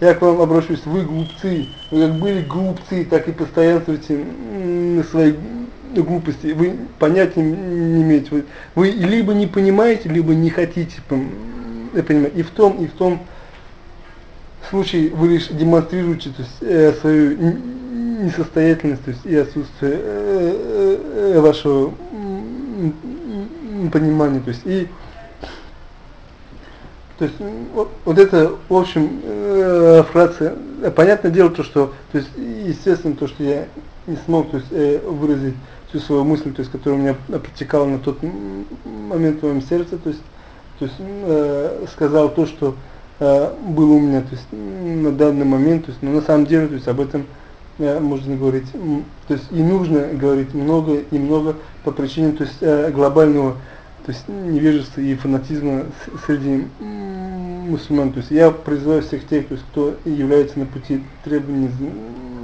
Я к вам обращусь, вы глупцы, вы как были глупцы, так и постоянствуйте на своей глупости, вы понятия не имеете. Вы, вы либо не понимаете, либо не хотите понимать. И в том, и в том случае вы лишь демонстрируете то есть, э, свою несостоятельность то есть, и отсутствие э, э, вашего понимания. То есть, и то есть вот, вот это, в общем, э, фраза, понятное дело, то, что, то есть, естественно, то, что я не смог то есть, э, выразить всю свою мысль, то есть, которая у меня протекала на тот момент в моем сердце, то есть, то есть э, сказал то, что э, было у меня, то есть, на данный момент, то есть, но на самом деле, то есть, об этом э, можно говорить, то есть, и нужно говорить много и много по причине, то есть, э, глобального то есть невежества и фанатизма среди мусульман. То есть я призываю всех тех, то есть, кто является на пути требований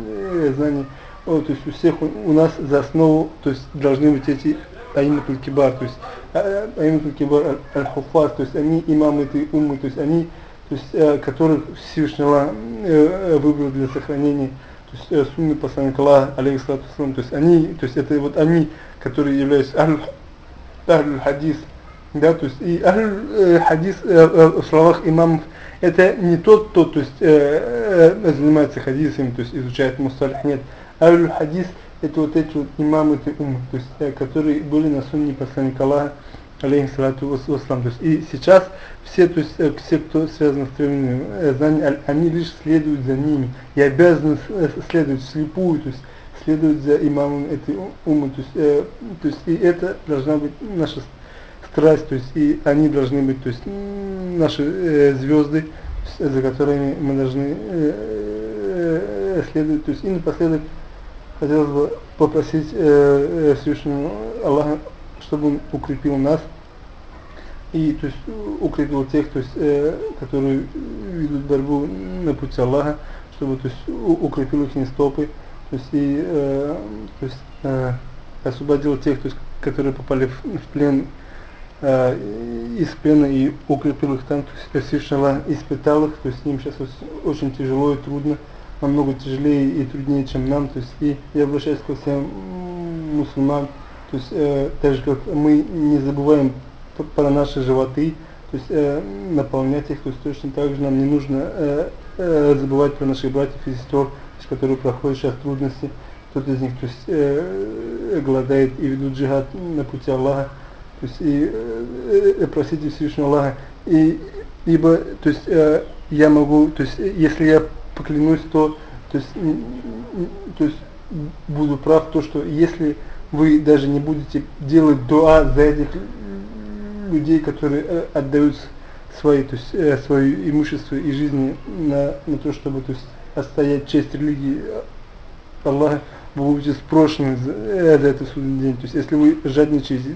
э, знаний, о, то есть у всех у, у нас за основу, то есть должны быть эти аиматуль кибар, то есть а, аиматуль кибар аль-хуфаз, то есть они имамы этой уммы, то есть они, то есть э, которых Всевышний Аллах э, выбрал для сохранения то есть сунны посланника Аллаха, алейхиссалату то есть они, то есть это вот они, которые являются Ахлюль хадис, да, то есть и Ахлюль э, хадис э, э, в словах имамов это не тот, кто то есть, э, э, занимается хадисами, то есть изучает мусталих, нет. Ахлюль хадис это вот эти вот имамы этой умы, то есть, э, которые были на сунне посланника Аллаха, алейхиссалату вассалам. То есть и сейчас все, то есть э, все, кто связан с древними э, знаниями, они лишь следуют за ними и обязаны э, следовать слепую, то есть следует за имамом этой умы, то есть, э, то есть и это должна быть наша страсть, то есть и они должны быть, то есть наши э, звезды, за которыми мы должны э, э, следовать, то есть и напоследок хотелось бы попросить э, э, Всевышнего Аллаха, чтобы он укрепил нас и то есть укрепил тех, то есть, э, которые ведут борьбу на пути Аллаха, чтобы то есть укрепил их стопы, то есть и э, то есть, э, освободил тех, то есть, которые попали в, в плен э, из плена и укрепил их там, то есть Всевышний испытал их, то есть им сейчас очень тяжело и трудно, намного тяжелее и труднее, чем нам, то есть и я обращаюсь ко всем мусульман, то есть э, так же как мы не забываем про наши животы, то есть э, наполнять их, то есть точно так же нам не нужно э, э, забывать про наших братьев и сестер, которые проходят сейчас трудности, кто-то из них то есть, э, голодает и ведут джихад на пути Аллаха, то есть и э, э, просите Всевышнего Аллаха, и, ибо то есть, э, я могу, то есть если я поклянусь, то, то, есть, то есть буду прав, то что если вы даже не будете делать дуа за этих людей, которые э, отдают свои, то есть, э, свое имущество и жизни на, на то, чтобы то есть, отстоять честь религии Аллаха, вы будете спрошены за, за это судный день. То есть если вы жадничаете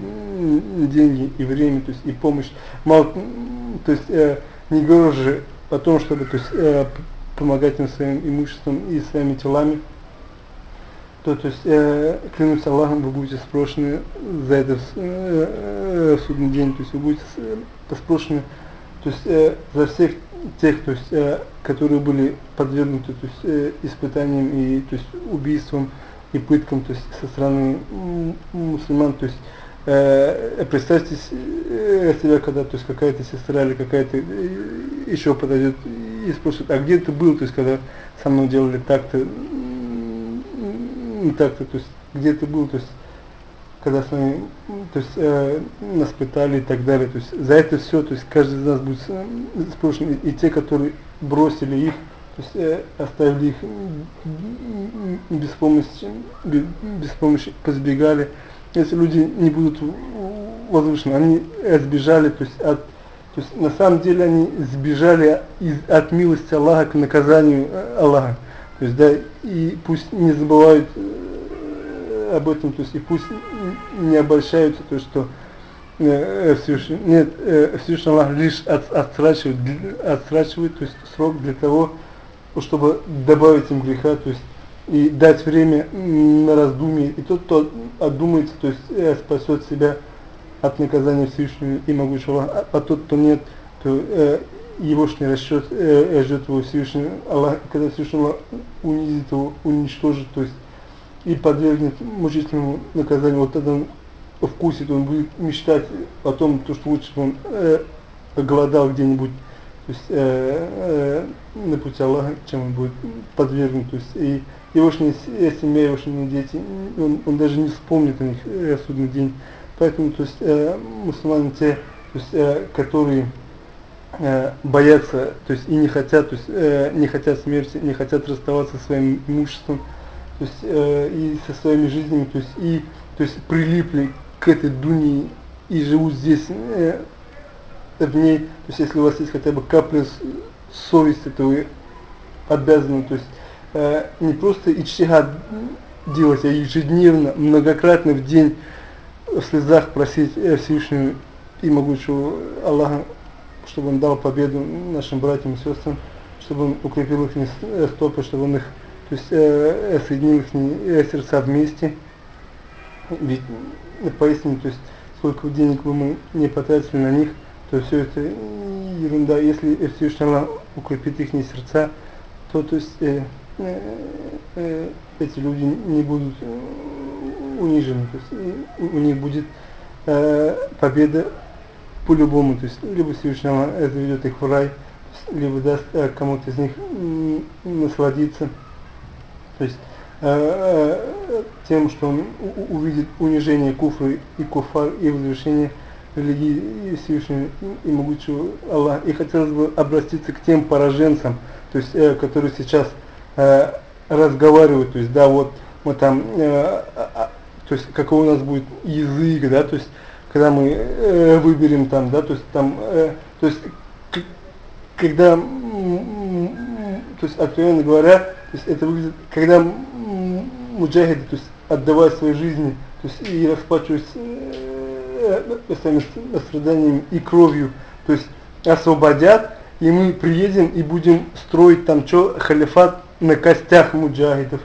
деньги и время, то есть и помощь, мало, то есть э, не говорю же о том, чтобы то есть, э, помогать им своим имуществом и своими телами, то, то есть, э, клянусь Аллахом, вы будете спрошены за это э, в судный день, то есть вы будете э, спрошены то есть, э, за всех тех, то есть, э, которые были подвергнуты то есть, э, испытаниям и то есть, убийствам и пыткам то есть, со стороны мусульман. То есть, э, представьте э, себя, когда то есть, какая-то сестра или какая-то э, еще подойдет и спросит, а где ты был, то есть, когда со мной делали так-то, так-то, то есть, где ты был, то есть когда с нами, то есть э, нас пытали и так далее, то есть за это все, то есть каждый из нас будет спрошен, и те, которые бросили их, то есть э, оставили их без помощи, без помощи, позбегали, если люди не будут возвышены, они сбежали, то есть от то есть на самом деле они сбежали из, от милости Аллаха к наказанию э, Аллаха. То есть да, и пусть не забывают э, об этом, то есть и пусть не обольщаются, то что э, Всевышний, нет, э, Всевышний Аллах лишь от, отсрачивает, отсрачивает, то есть срок для того, чтобы добавить им греха, то есть и дать время на раздумье, и тот, кто отдумается, то есть э, спасет себя от наказания Всевышнего и могучего, а, а тот, кто нет, то э, егошний расчет э, ждет его Всевышний Аллах, когда Всевышний Аллах унизит его, уничтожит, то есть и подвергнет мучительному наказанию, вот тогда он вкусит, он будет мечтать о том, то, что лучше бы он э, голодал где-нибудь, то есть э, э, на пути Аллаха, чем он будет подвергнут, то есть и егошняя семья, егошние дети, он, он даже не вспомнит о них э, судный день. Поэтому, то есть, э, мусульмане те, то есть, э, которые э, боятся, то есть, и не хотят, то есть, э, не хотят смерти, не хотят расставаться со своим имуществом, то есть, э, и со своими жизнями, то есть, и, то есть, прилипли к этой дуне и живут здесь э, в ней, то есть, если у вас есть хотя бы капля совести, то вы обязаны, то есть, э, не просто ичтигад делать, а ежедневно, многократно в день в слезах просить Всевышнего и могучего Аллаха, чтобы он дал победу нашим братьям и сестрам, чтобы он укрепил их стопы, чтобы он их то есть, э, соединил их э, сердца вместе. Ведь поистине, то есть сколько денег бы мы не потратили на них, то все это ерунда. Если Всевышний укрепит их сердца, то, то есть э, э, э, эти люди не будут унижены, то есть у них будет э, победа по-любому, то есть либо Всевышний заведет их в рай, либо даст э, кому-то из них насладиться, то есть э, э, тем, что он увидит унижение куфры и куфар и возвышение религии Всевышнего и могучего Аллаха. И хотелось бы обратиться к тем пораженцам, то есть, э, которые сейчас э, разговаривают, то есть, да, вот мы там э, то есть какой у нас будет язык, да, то есть когда мы э, выберем там, да, то есть там, э, то есть когда, то есть откровенно говоря, то есть это выглядит, когда муджахиды, то есть отдавая своей жизни, то есть и расплачиваясь э, страданиями и кровью, то есть освободят, и мы приедем и будем строить там что, халифат на костях муджахидов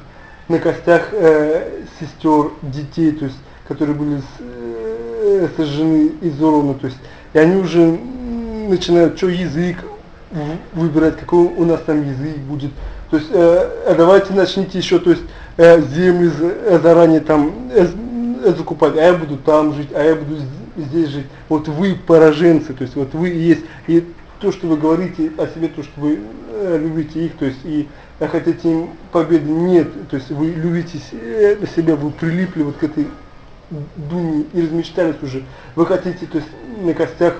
на костях э, сестер, детей, то есть, которые были э, сожжены, изорваны, то есть, и они уже начинают, что язык выбирать, какой у нас там язык будет, то есть, э, а давайте начните еще, то есть, э, земли э, заранее там э, э, закупать, а я буду там жить, а я буду здесь жить, вот вы пораженцы, то есть, вот вы есть, и то, что вы говорите о себе, то, что вы э, любите их, то есть, и а хотите им победы, нет, то есть вы любите себя, вы прилипли вот к этой дуне и размечтались уже, вы хотите, то есть на костях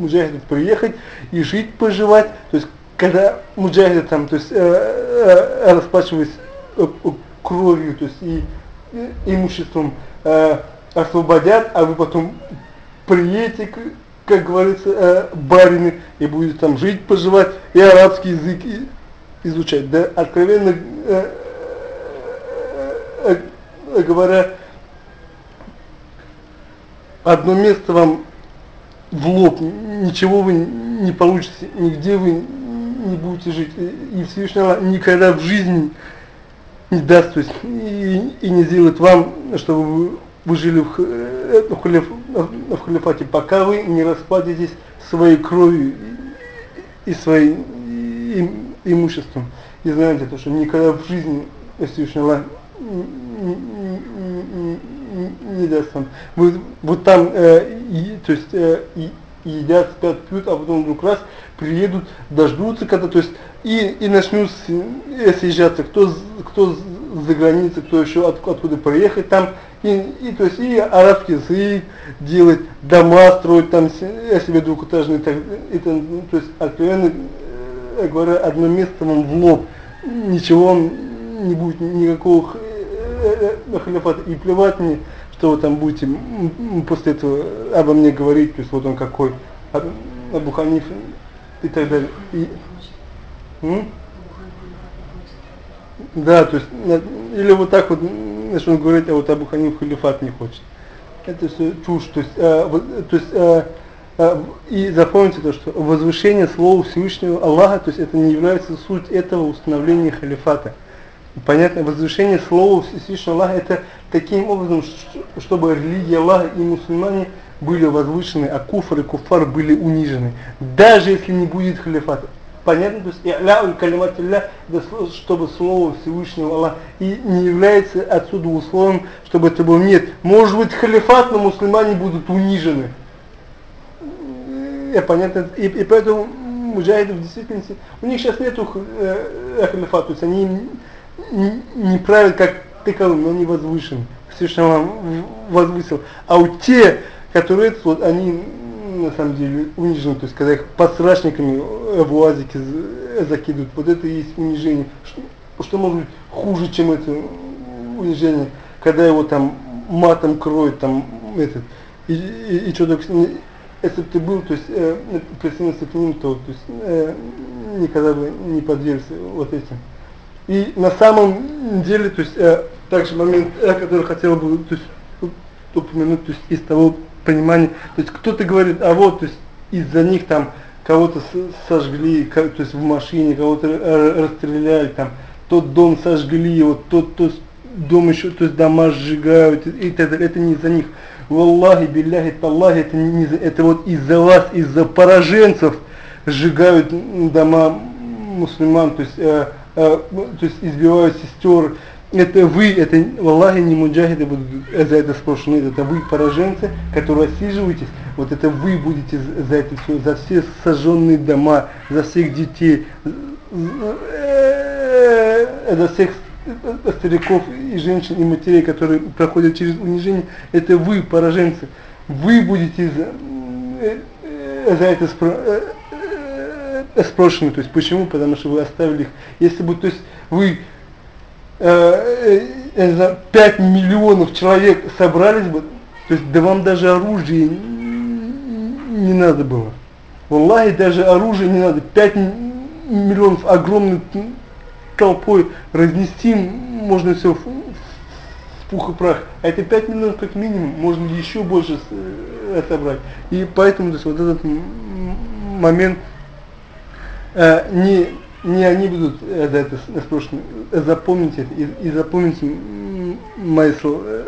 муджахидов приехать и жить, поживать, то есть когда муджахиды там, то есть э, э, расплачиваясь э, кровью, то есть и, и имуществом э, освободят, а вы потом приедете, как говорится, э, барины, и будете там жить, поживать, и арабский язык, и изучать. Да, откровенно э, э, э, говоря, одно место вам в лоб, ничего вы не получите, нигде вы не будете жить. И Всевышний никогда в жизни не даст, то есть и, и не сделает вам, чтобы вы, вы жили в, э, в, халиф, в халифате, пока вы не расплатитесь своей кровью и и, имуществом. И знаете, то, что никогда в жизни Всевышний Аллах даст вам. Вы, вот там, э, и, то есть, э, и, едят, спят, пьют, а потом вдруг раз приедут, дождутся когда, то есть, и, и начнут съезжаться, кто, кто за границей, кто еще от, откуда приехать там, и, и, то есть, и арабский язык делать, дома строить там, я себе двухэтажные, так, это, ну, то есть, откровенно э, говоря, одно место вам в лоб, ничего не будет, никакого э, э, халифата, и плевать мне, что вы там будете после этого обо мне говорить, то есть, вот он какой, Абу Ханиф и так далее. И? Да, то есть, или вот так вот, значит, он говорит, а вот Абу Ханиф халифат не хочет. Это все чушь, то есть, э, вот, то есть э, э, и запомните то, что возвышение слова Всевышнего Аллаха, то есть это не является суть этого установления халифата. Понятно, возвышение слова Всевышнего Аллаха это таким образом, чтобы религия Аллаха и мусульмане были возвышены, а куфр и куфар были унижены. Даже если не будет халифата. Понятно? То есть и'ля'уль калиматилля, чтобы слово Всевышнего Аллаха и не является отсюда условием, чтобы это было нет. Может быть халифат, но мусульмане будут унижены. И, понятно? И, и поэтому муджахиды в действительности, у них сейчас нету э, халифата, то есть они не, не правят как таковым, но они возвышены. Всевышний Аллах возвысил. А у те, которые вот, они на самом деле унижены, то есть когда их подсрачниками в уазике закидывают, вот это и есть унижение. Что, что может быть хуже, чем это унижение, когда его там матом кроют, там этот, и, и, и что так, если бы ты был, то есть, э, присоединился к ним, то, то есть, э, никогда бы не подвергся вот этим. И на самом деле, то есть, э, также момент, э, который хотел бы, то есть, упомянуть, то есть, из того понимание, то есть кто-то говорит, а вот, то есть из-за них там кого-то сожгли, то есть в машине, кого-то расстреляли, там тот дом сожгли, вот тот, тот дом еще, то есть дома сжигают и так далее, это не из-за них. Валлахи, билляхи, таллахи, это, не, это вот из-за вас, из-за пораженцев сжигают дома мусульман, то есть, э, э, то есть избивают сестер, это вы, это Аллахе не муджахиды будут за это спрошены, это вы пораженцы, которые осиживаетесь, вот это вы будете за это все, за все сожженные дома, за всех детей, за всех стариков и женщин и матерей, которые проходят через унижение, это вы, пораженцы, вы будете за, за это спрошены, то есть почему? Потому что вы оставили их, если бы, то есть вы э, э, 5 миллионов человек собрались бы, то есть да вам даже оружие не надо было. Валлахи, даже оружие не надо. 5 миллионов огромной толпой разнести можно все в, в пух и прах. А это 5 миллионов как минимум, можно еще больше э, собрать. И поэтому то есть, вот этот момент э, не не они будут э, за это спрошены. Запомните это и, и запомните мои слова, э,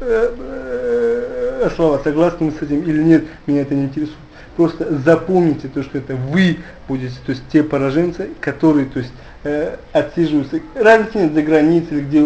э, слова, согласны вы с этим или нет, меня это не интересует. Просто запомните то, что это вы будете, то есть те пораженцы, которые, то есть, э, отсиживаются, разницы нет за границей или где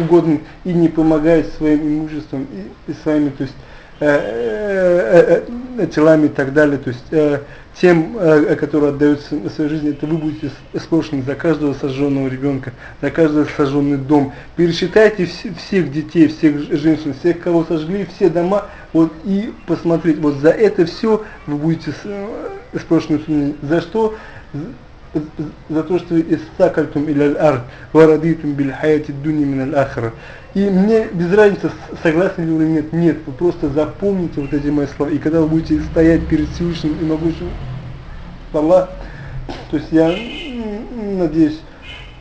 угодно, и не помогают своим имуществом и, и своими, то есть, э, э, э, телами и так далее, то есть, э, тем, э, которые отдаются на свою жизнь, это вы будете спрошены за каждого сожженного ребенка, за каждый сожженный дом. Пересчитайте вс всех детей, всех женщин, всех, кого сожгли, все дома, вот и посмотреть, вот за это все вы будете спрошены за что? за то, что истакальтум или аль-ард, варадитум биль хаяти дуни мин аль-ахра. И мне без разницы, согласны ли вы или нет, нет, вы просто запомните вот эти мои слова. И когда вы будете стоять перед Всевышним и могущим Аллах, то есть я надеюсь,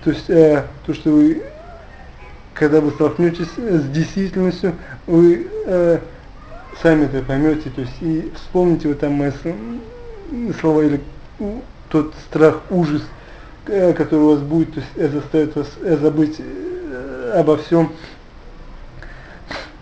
то есть э, то, что вы, когда вы столкнетесь с действительностью, вы э, сами это поймете, то есть и вспомните вот там мои слова или тот страх, ужас, э, который у вас будет, то есть заставит вас э, забыть э, обо всем.